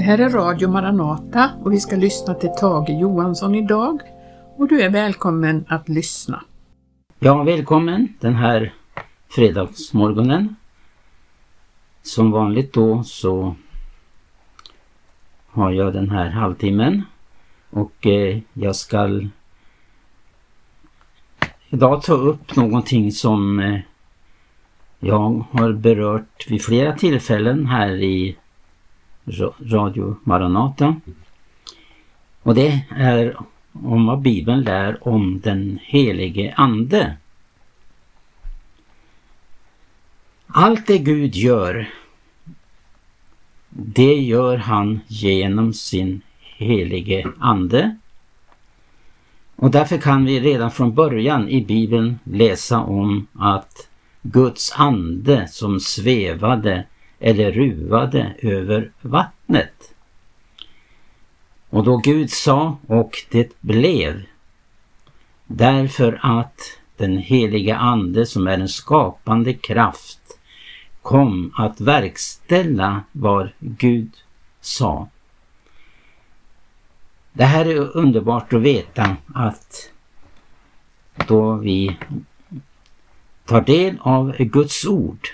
Det här är Radio Maranata och vi ska lyssna till Tage Johansson idag och du är välkommen att lyssna. Ja, välkommen den här fredagsmorgonen. Som vanligt då så har jag den här halvtimmen och eh, jag ska idag ta upp någonting som eh, jag har berört vid flera tillfällen här i Radio Maranata. Och det är om vad Bibeln lär om den helige Ande. Allt det Gud gör, det gör han genom sin helige Ande. Och därför kan vi redan från början i Bibeln läsa om att Guds ande som svävade eller ruvade över vattnet. Och då Gud sa och det blev, därför att den heliga Ande som är en skapande kraft kom att verkställa vad Gud sa. Det här är underbart att veta att då vi tar del av Guds ord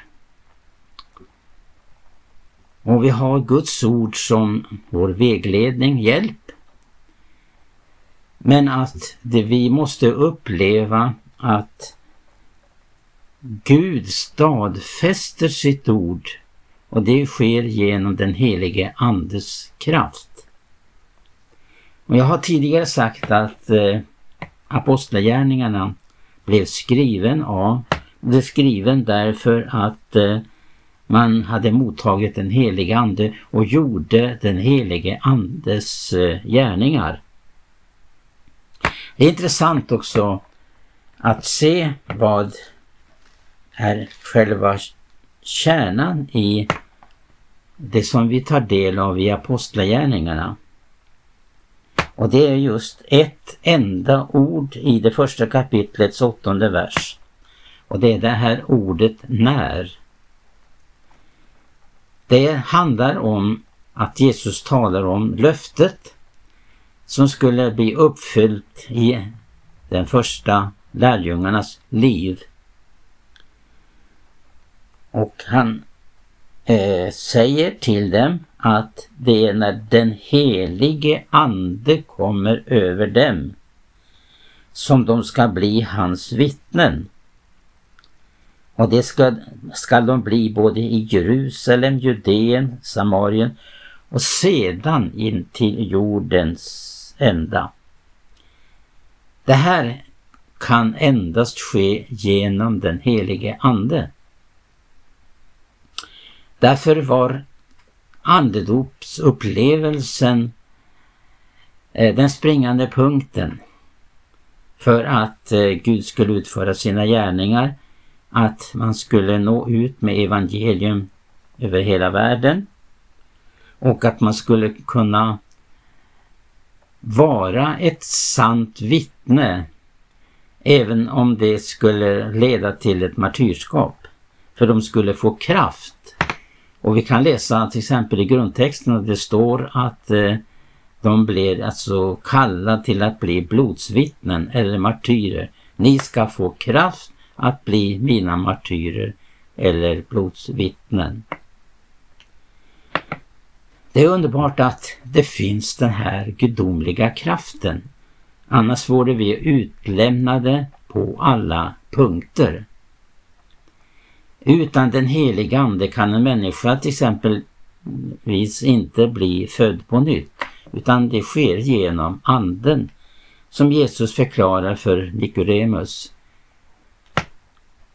och vi har Guds ord som vår vägledning, hjälp. Men att det, vi måste uppleva att Gud stadfäster sitt ord och det sker genom den helige Andes kraft. Och jag har tidigare sagt att eh, Apostlagärningarna blev skriven av, blev skriven därför att eh, man hade mottagit den helige Ande och gjorde den helige Andes eh, gärningar. Det är intressant också att se vad är själva kärnan i det som vi tar del av i Apostlagärningarna. Och det är just ett enda ord i det första kapitlets åttonde vers. Och det är det här ordet när. Det handlar om att Jesus talar om löftet som skulle bli uppfyllt i den första lärjungarnas liv. Och han eh, säger till dem att det är när den helige ande kommer över dem som de ska bli hans vittnen. Och det ska, ska de bli både i Jerusalem, Judeen, Samarien och sedan in till jordens ända. Det här kan endast ske genom den helige Ande. Därför var andedopsupplevelsen eh, den springande punkten för att eh, Gud skulle utföra sina gärningar att man skulle nå ut med evangelium över hela världen och att man skulle kunna vara ett sant vittne även om det skulle leda till ett martyrskap. För de skulle få kraft. Och vi kan läsa till exempel i grundtexten att det står att eh, de blev alltså kallade till att bli blodsvittnen eller martyrer. Ni ska få kraft att bli mina martyrer eller blodsvittnen. Det är underbart att det finns den här gudomliga kraften. Annars vore vi utlämnade på alla punkter. Utan den heliga ande kan en människa till exempelvis inte bli född på nytt utan det sker genom anden som Jesus förklarar för Nikodemus.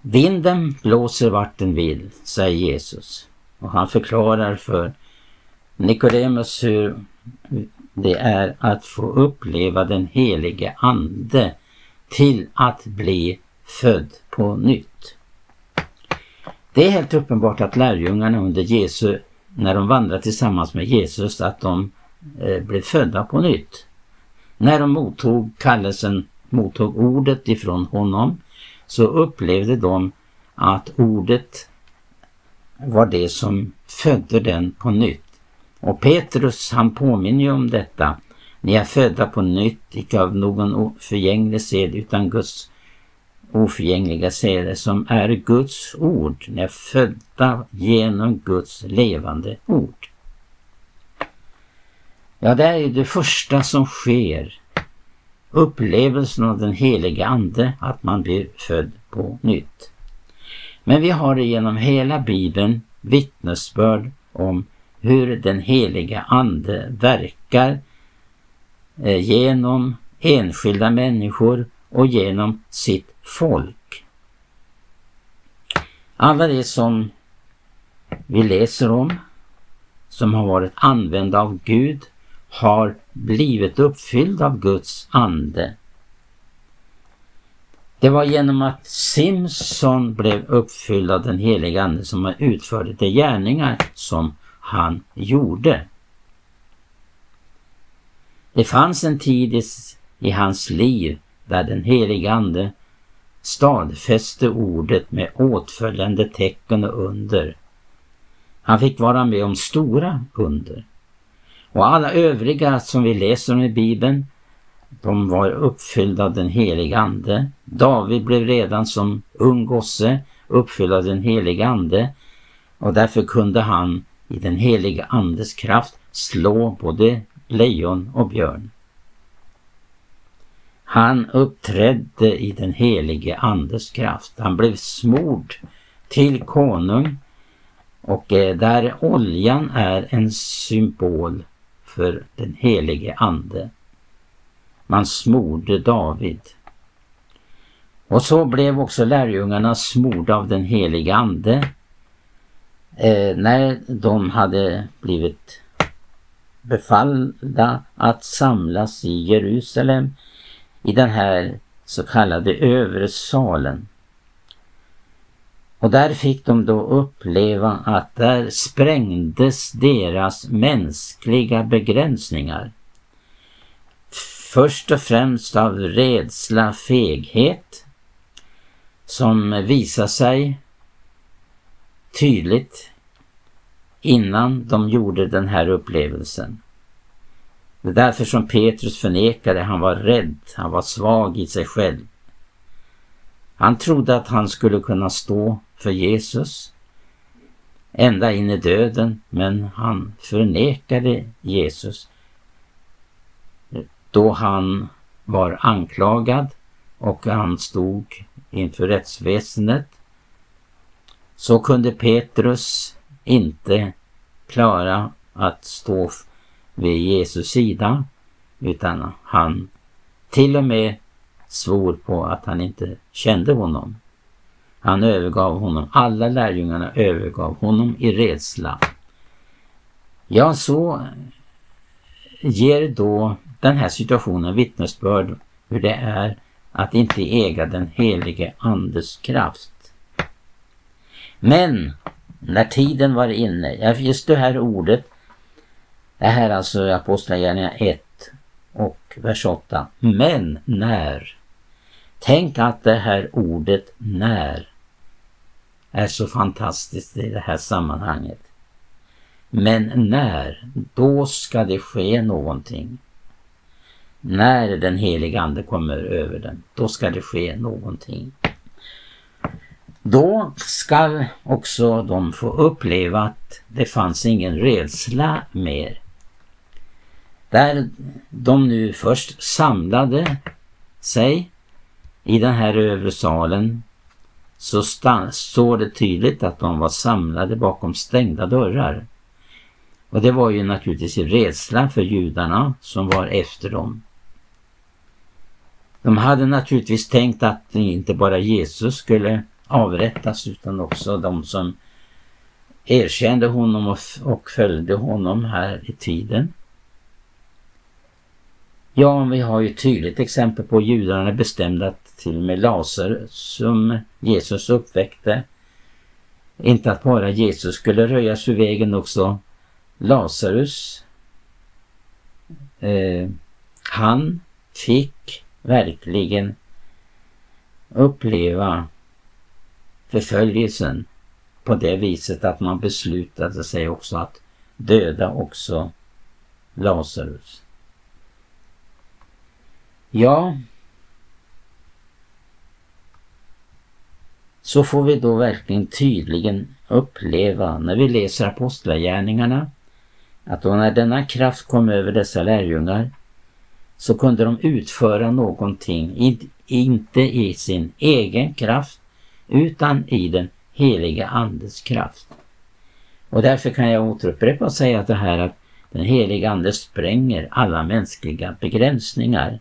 Vinden blåser vart den vill, säger Jesus. Och han förklarar för Nikodemus hur det är att få uppleva den helige ande till att bli född på nytt. Det är helt uppenbart att lärjungarna under Jesu, när de vandrar tillsammans med Jesus, att de eh, blev födda på nytt. När de mottog kallelsen, mottog ordet ifrån honom, så upplevde de att ordet var det som födde den på nytt. Och Petrus han påminner ju om detta. Ni är födda på nytt, icke av någon förgänglig sed utan Guds oförgängliga seder som är Guds ord. Ni är födda genom Guds levande ord. Ja, det är ju det första som sker. Upplevelsen av den heliga Ande, att man blir född på nytt. Men vi har genom hela Bibeln vittnesbörd om hur den heliga Ande verkar eh, genom enskilda människor och genom sitt folk. Alla det som vi läser om, som har varit använda av Gud, har blivit uppfylld av Guds ande. Det var genom att Simson blev uppfylld av den heliga Ande som han utförde de gärningar som han gjorde. Det fanns en tid i, hans liv där den heliga Ande stadfäste ordet med åtföljande tecken och under. Han fick vara med om stora under. Och alla övriga som vi läser om i Bibeln, de var uppfyllda av den heliga Ande. David blev redan som ung gosse uppfylld av den heliga Ande och därför kunde han i den heliga Andes kraft slå både lejon och björn. Han uppträdde i den helige Andes kraft. Han blev smord till konung och eh, där oljan är en symbol för den helige Ande. Man smorde David. Och så blev också lärjungarna smorda av den helige Ande eh, när de hade blivit befallda att samlas i Jerusalem i den här så kallade övre salen. Och där fick de då uppleva att där sprängdes deras mänskliga begränsningar. Först och främst av rädsla, feghet som visar sig tydligt innan de gjorde den här upplevelsen. Det är därför som Petrus förnekade, han var rädd, han var svag i sig själv. Han trodde att han skulle kunna stå för Jesus ända in i döden, men han förnekade Jesus då han var anklagad och han stod inför rättsväsendet så kunde Petrus inte klara att stå vid Jesus sida utan han till och med svor på att han inte kände honom. Han övergav honom. Alla lärjungarna övergav honom i rädsla. Ja, så ger då den här situationen vittnesbörd hur det är att inte äga den helige Andes kraft. Men när tiden var inne, just det här ordet, det här är alltså Apostlagärningarna 1 och vers 8. Men när. Tänk att det här ordet när är så fantastiskt i det här sammanhanget. Men när, då ska det ske någonting. När den heliga Ande kommer över den, då ska det ske någonting. Då ska också de få uppleva att det fanns ingen rädsla mer. Där de nu först samlade sig i den här övre salen så står det tydligt att de var samlade bakom stängda dörrar. Och det var ju naturligtvis i rädsla för judarna som var efter dem. De hade naturligtvis tänkt att inte bara Jesus skulle avrättas utan också de som erkände honom och, och följde honom här i tiden. Ja, vi har ju tydligt exempel på judarna bestämda att till och med Laser som Jesus uppväckte. Inte att bara Jesus skulle röjas ur vägen också Lazarus. Eh, han fick verkligen uppleva förföljelsen på det viset att man beslutade sig också att döda också Lazarus. Ja, så får vi då verkligen tydligen uppleva när vi läser Apostlagärningarna att då när denna kraft kom över dessa lärjungar så kunde de utföra någonting, inte i sin egen kraft utan i den heliga Andes kraft. Och därför kan jag återupprepa och säga att det här att den heliga Ande spränger alla mänskliga begränsningar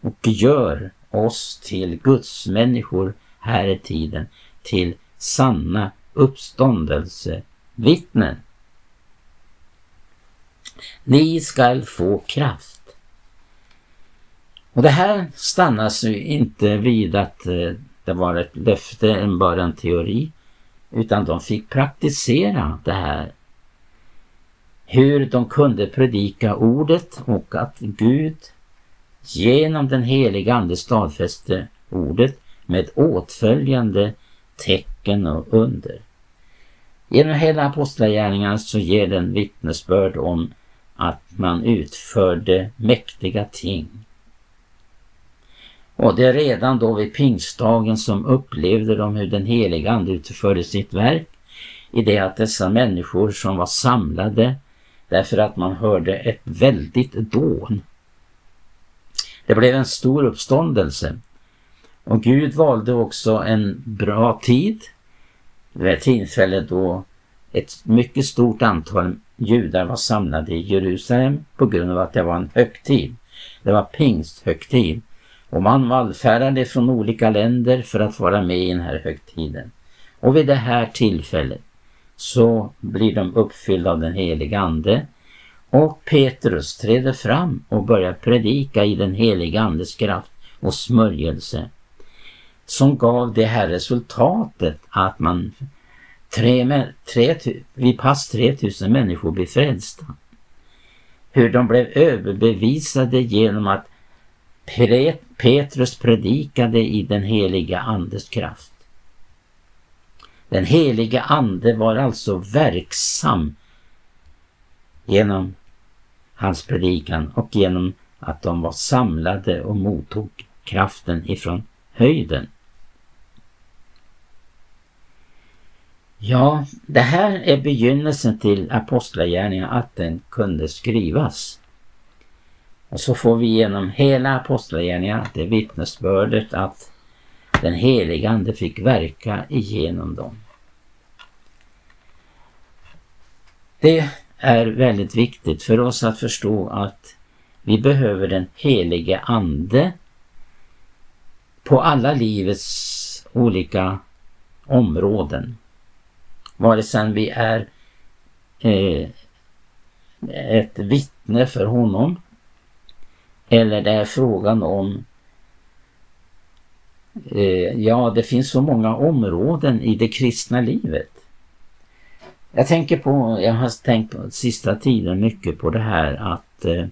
och gör oss till Guds människor här i tiden till sanna uppståndelsevittnen. Ni skall få kraft. Och det här stannas ju inte vid att eh, det var ett löfte än bara en teori, utan de fick praktisera det här. Hur de kunde predika ordet och att Gud genom den heliga Ande stadfäste ordet med åtföljande tecken och under. Genom hela apostlagärningarna så ger den vittnesbörd om att man utförde mäktiga ting. Och det är redan då vid pingstdagen som upplevde de hur den heliga Ande utförde sitt verk i det att dessa människor som var samlade därför att man hörde ett väldigt dån. Det blev en stor uppståndelse och Gud valde också en bra tid vid ett tillfälle då ett mycket stort antal judar var samlade i Jerusalem på grund av att det var en högtid. Det var pingsthögtid. Och man vallfärdade från olika länder för att vara med i den här högtiden. Och vid det här tillfället så blir de uppfyllda av den heliga Ande och Petrus träder fram och börjar predika i den heliga Andes kraft och smörjelse som gav det här resultatet att man tre, tre, vid pass 3000 människor blev frälsta. Hur de blev överbevisade genom att Petrus predikade i den heliga Andes kraft. Den heliga Ande var alltså verksam genom hans predikan och genom att de var samlade och mottog kraften ifrån höjden. Ja, det här är begynnelsen till Apostlagärningarna, att den kunde skrivas. Och så får vi genom hela Apostlagärningarna det vittnesbördet att den helige Ande fick verka igenom dem. Det är väldigt viktigt för oss att förstå att vi behöver den helige Ande på alla livets olika områden. Vare sig vi är eh, ett vittne för honom eller det är frågan om eh, Ja, det finns så många områden i det kristna livet. Jag tänker på, jag har tänkt på sista tiden mycket på det här att eh,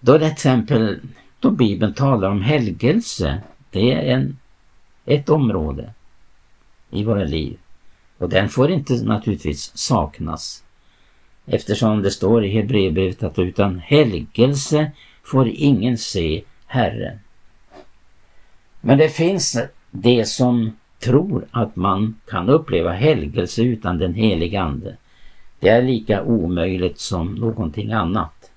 då till exempel då Bibeln talar om helgelse, det är en, ett område i våra liv. Och den får inte naturligtvis saknas. Eftersom det står i Hebreerbrevet att utan helgelse får ingen se Herren. Men det finns det som tror att man kan uppleva helgelse utan den heliga Ande. Det är lika omöjligt som någonting annat.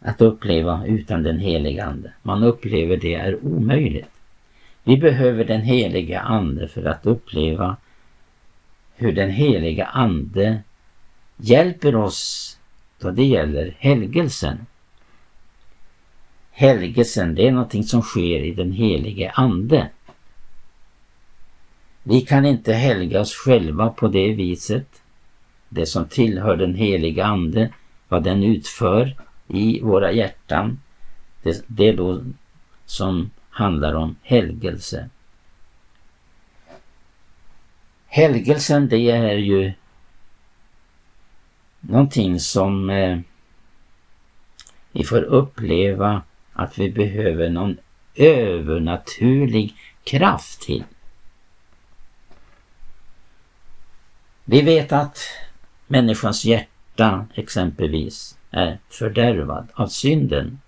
Att uppleva utan den heliga Ande. Man upplever det är omöjligt. Vi behöver den heliga Ande för att uppleva hur den heliga Ande hjälper oss då det gäller helgelsen. Helgelsen, det är någonting som sker i den helige Ande. Vi kan inte helga oss själva på det viset. Det som tillhör den heliga Ande, vad den utför i våra hjärtan, det, det är då som handlar om helgelse. Helgelsen det är ju någonting som eh, vi får uppleva att vi behöver någon övernaturlig kraft till. Vi vet att människans hjärta exempelvis är fördärvad av synden.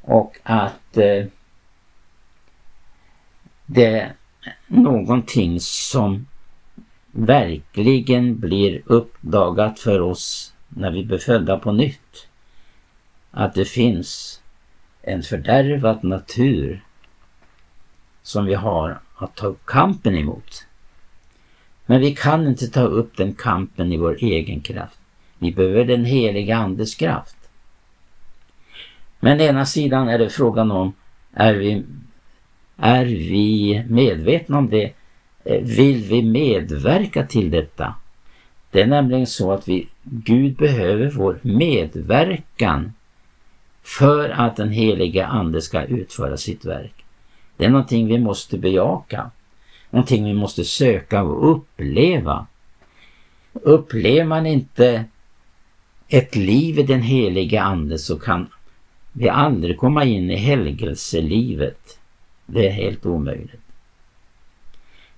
Och att eh, det är någonting som verkligen blir uppdagat för oss när vi blir födda på nytt. Att det finns en fördärvad natur som vi har att ta upp kampen emot. Men vi kan inte ta upp den kampen i vår egen kraft. Vi behöver den heliga Andes kraft. Men ena sidan är det frågan om, är vi, är vi medvetna om det? Eh, vill vi medverka till detta? Det är nämligen så att vi, Gud behöver vår medverkan för att den heliga Ande ska utföra sitt verk. Det är någonting vi måste bejaka. Någonting vi måste söka och uppleva. Upplever man inte ett liv i den heliga Ande så kan vi aldrig komma in i helgelselivet. Det är helt omöjligt.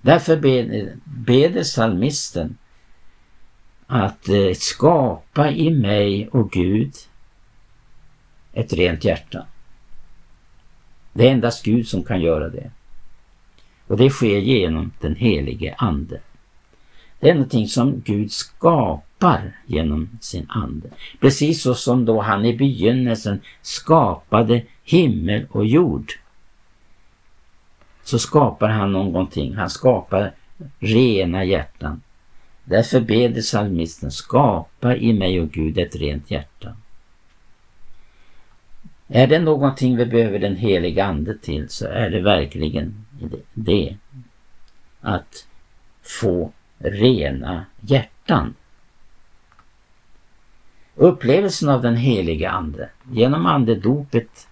Därför beder psalmisten att eh, skapa i mig, och Gud, ett rent hjärta. Det är endast Gud som kan göra det. Och det sker genom den helige Ande. Det är någonting som Gud skapar genom sin Ande. Precis så som då han i begynnelsen skapade himmel och jord. Så skapar han någonting. Han skapar rena hjärtan. Därför ber psalmisten, skapa i mig och Gud ett rent hjärta. Är det någonting vi behöver den heliga Ande till så är det verkligen det. Att få rena hjärtan. Upplevelsen av den heliga Ande genom andedopet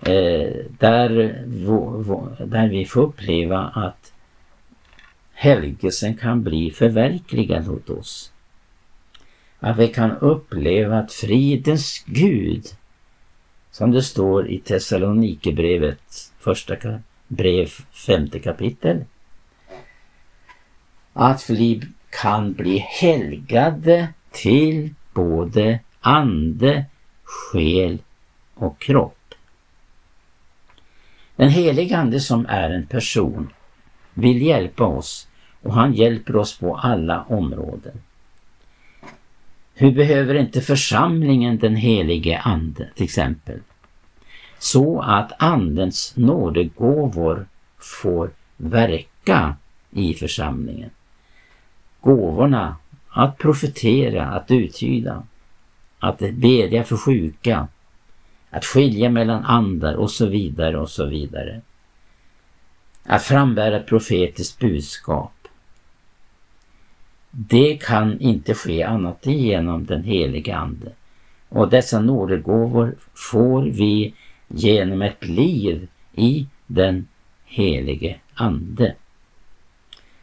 eh, där, där vi får uppleva att helgelsen kan bli förverkligad hos oss. Att vi kan uppleva att fridens Gud som det står i Thessalonikerbrevet, första brev, femte kapitel. Att vi kan bli helgade till både ande, själ och kropp. Den helige Ande som är en person vill hjälpa oss och han hjälper oss på alla områden. Hur behöver inte församlingen den helige Ande till exempel? Så att Andens nådegåvor får verka i församlingen. Gåvorna att profetera, att uttyda, att bedja för sjuka, att skilja mellan andar och så vidare och så vidare. Att frambära ett profetiskt budskap det kan inte ske annat än genom den heliga Ande. Och dessa nådegåvor får vi genom ett liv i den helige Ande.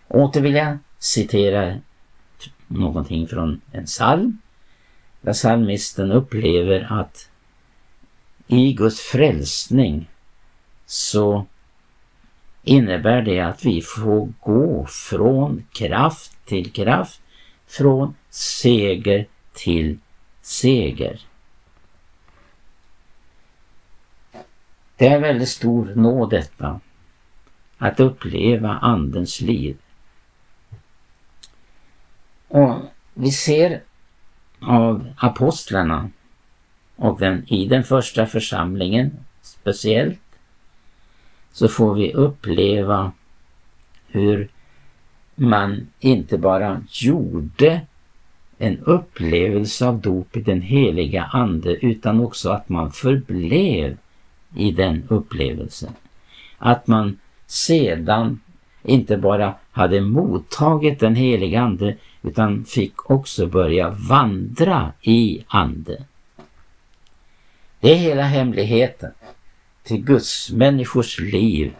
Åter vill jag citera någonting från en psalm där psalmisten upplever att i Guds frälsning så innebär det att vi får gå från kraft till kraft, från seger till seger. Det är väldigt stor nåd detta, att uppleva Andens liv. Och vi ser av apostlarna och den, i den första församlingen speciellt så får vi uppleva hur man inte bara gjorde en upplevelse av dop i den heliga Ande utan också att man förblev i den upplevelsen. Att man sedan inte bara hade mottagit den heliga Ande utan fick också börja vandra i Ande. Det är hela hemligheten till Guds människors liv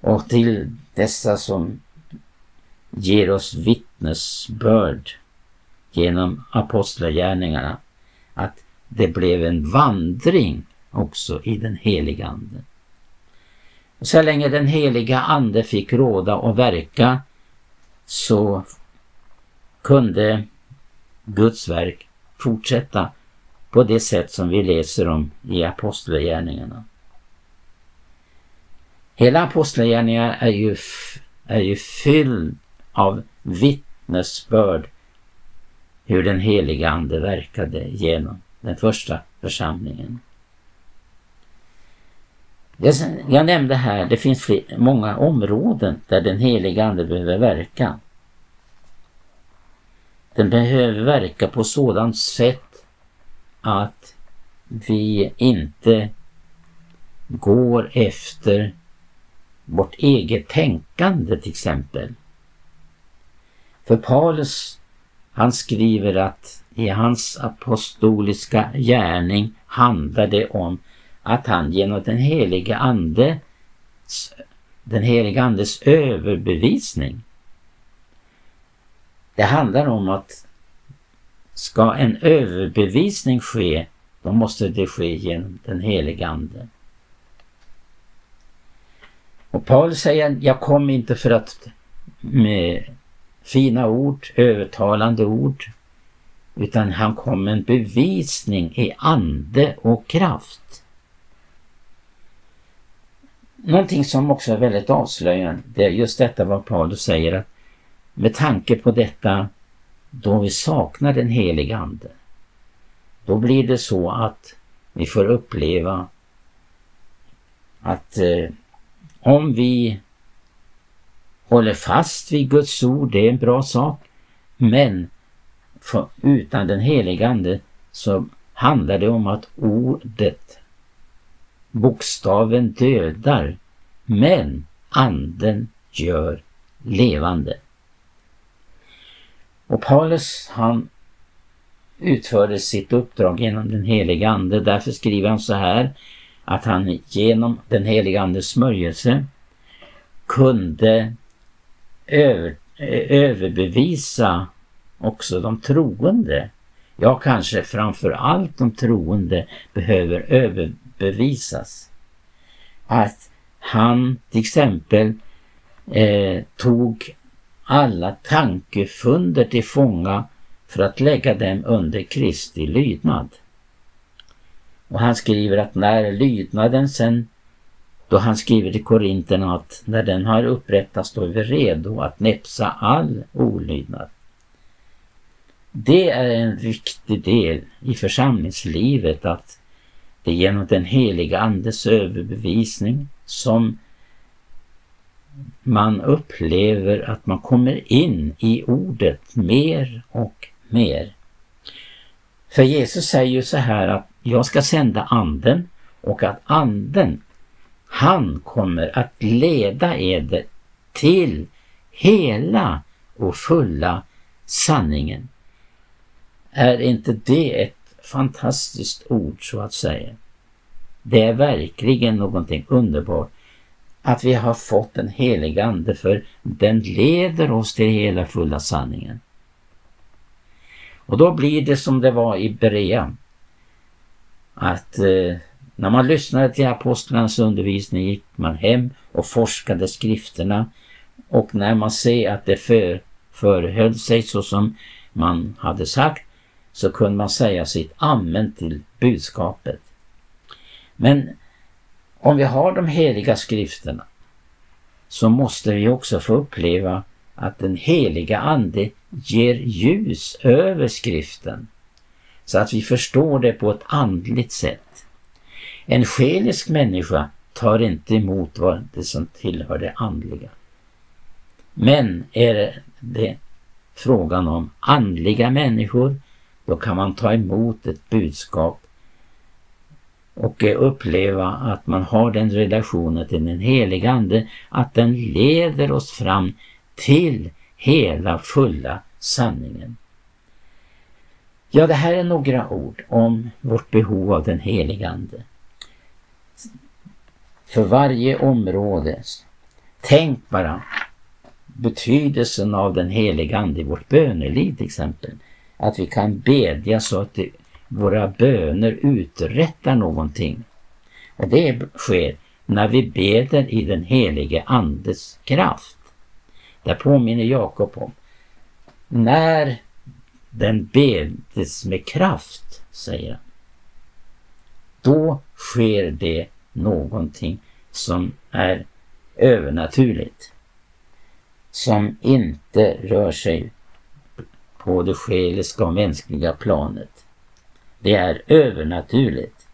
och till dessa som ger oss vittnesbörd genom apostlagärningarna att det blev en vandring också i den heliga Ande. Så länge den heliga Ande fick råda och verka så kunde Guds verk fortsätta på det sätt som vi läser om i Apostlagärningarna. Hela Apostlagärningarna är ju, är ju fylld av vittnesbörd hur den heliga Ande verkade genom den första församlingen. Jag nämnde här, det finns många områden där den heliga Ande behöver verka. Den behöver verka på sådant sätt att vi inte går efter vårt eget tänkande till exempel. För Paulus han skriver att i hans apostoliska gärning handlar det om att han genom den helige ande den helige andes överbevisning det handlar om att ska en överbevisning ske, då måste det ske genom den helige Ande. Och Paulus säger, jag kom inte för att med fina ord, övertalande ord, utan han kom med en bevisning i ande och kraft. Någonting som också är väldigt avslöjande, det är just detta vad Paulus säger att med tanke på detta då vi saknar den heliga Ande. Då blir det så att vi får uppleva att eh, om vi håller fast vid Guds ord, det är en bra sak, men för, utan den heliga Ande så handlar det om att ordet, bokstaven dödar, men anden gör levande. Och Paulus han utförde sitt uppdrag genom den heliga Ande. Därför skriver han så här att han genom den heliga Andes smörjelse kunde över, överbevisa också de troende. Ja, kanske framför allt de troende behöver överbevisas. Att han till exempel eh, tog alla tankefunder till fånga för att lägga dem under Kristi lydnad. Och han skriver att när lydnaden sen, då han skriver till Korinterna att när den har upprättats då är vi redo att näpsa all olydnad. Det är en viktig del i församlingslivet att det är genom den heliga Andes överbevisning som man upplever att man kommer in i ordet mer och mer. För Jesus säger ju så här att jag ska sända anden och att anden, han kommer att leda eder till hela och fulla sanningen. Är inte det ett fantastiskt ord så att säga? Det är verkligen någonting underbart att vi har fått den helige ande för den leder oss till hela fulla sanningen. Och då blir det som det var i Berea. Att eh, när man lyssnade till apostlarnas undervisning gick man hem och forskade skrifterna och när man ser att det för, förhöll sig så som man hade sagt så kunde man säga sitt amen till budskapet. Men om vi har de heliga skrifterna så måste vi också få uppleva att den heliga Ande ger ljus över skriften så att vi förstår det på ett andligt sätt. En själisk människa tar inte emot vad det som tillhör det andliga. Men är det frågan om andliga människor, då kan man ta emot ett budskap och eh, uppleva att man har den relationen till den heliga Ande, att den leder oss fram till hela fulla sanningen. Ja, det här är några ord om vårt behov av den heliga Ande. För varje område. Tänk bara betydelsen av den heliga Ande i vårt böneliv till exempel. Att vi kan bedja så att det våra böner uträttar någonting. Och det sker när vi beder i den helige Andes kraft. Där påminner Jakob om när den bedes med kraft, säger han. Då sker det någonting som är övernaturligt. Som inte rör sig på det själiska och mänskliga planet. Det är övernaturligt.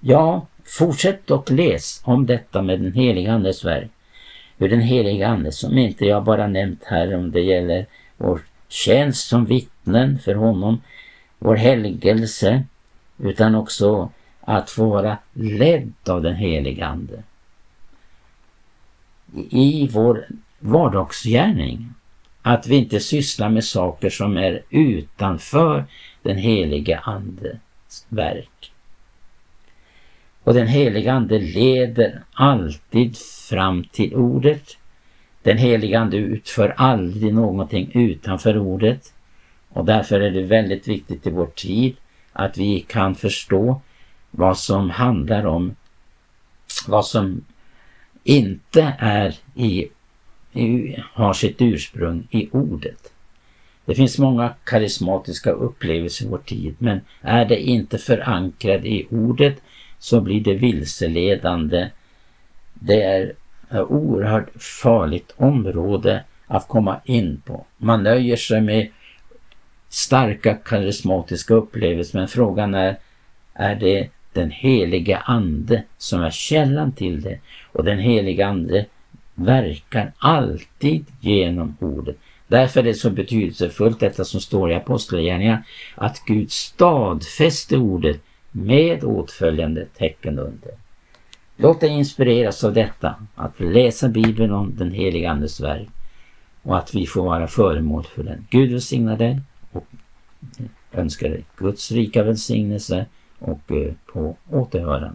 Ja, fortsätt och läs om detta med den heliga Andes verk. Hur den heliga Ande, som inte jag bara nämnt här om det gäller vår tjänst som vittnen för honom, vår helgelse, utan också att få vara ledd av den heliga Ande. I vår vardagsgärning. Att vi inte sysslar med saker som är utanför den helige Andes verk. Och den heliga Ande leder alltid fram till ordet. Den heliga Ande utför aldrig någonting utanför ordet. Och därför är det väldigt viktigt i vår tid att vi kan förstå vad som handlar om vad som inte är i, har sitt ursprung i ordet. Det finns många karismatiska upplevelser i vår tid men är det inte förankrat i ordet så blir det vilseledande. Det är ett oerhört farligt område att komma in på. Man nöjer sig med starka karismatiska upplevelser men frågan är, är det den helige ande som är källan till det och den helige ande verkar alltid genom ordet. Därför är det så betydelsefullt detta som står i Apostlagärningarna att Gud stadfäste ordet med åtföljande tecken under. Låt dig inspireras av detta, att läsa Bibeln om den heliga Andes verk och att vi får vara föremål för den. Gud välsigna dig och önskar dig Guds rika välsignelse och eh, på återhörande.